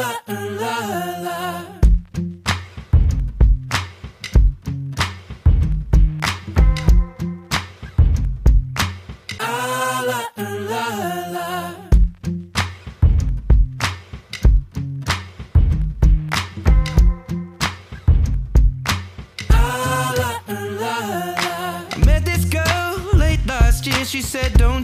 la la.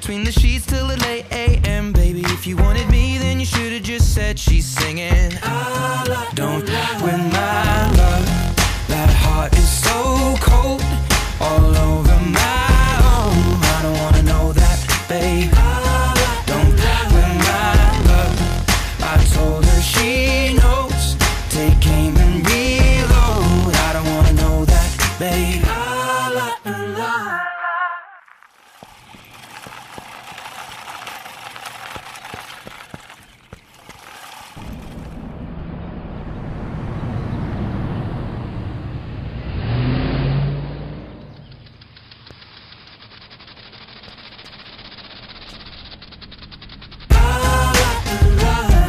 Between the sheets till the late AM. Baby, if you wanted me, then you should have just said she's singing. Don't win my love. That heart is so cold. All over my own. I don't wanna know that, babe. Don't win my love. I told her she knows. Take aim and reload. I don't wanna know that, babe.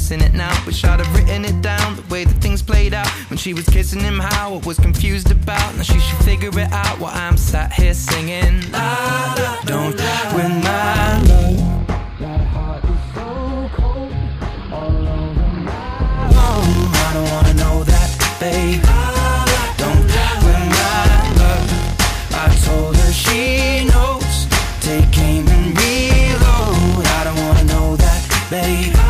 missing it now. Wish I'd have written it down the way that things played out. When she was kissing him, how I was confused about. Now she should figure it out while I'm sat here singing. La, la, don't win my love. That heart is so cold. All over my. I don't wanna know that, baby. Don't die I told her she knows. Take a real. I don't wanna know that, babe. Don't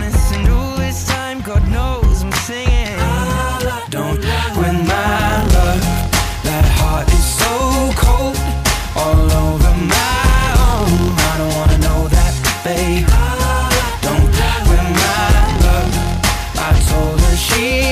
Yeah.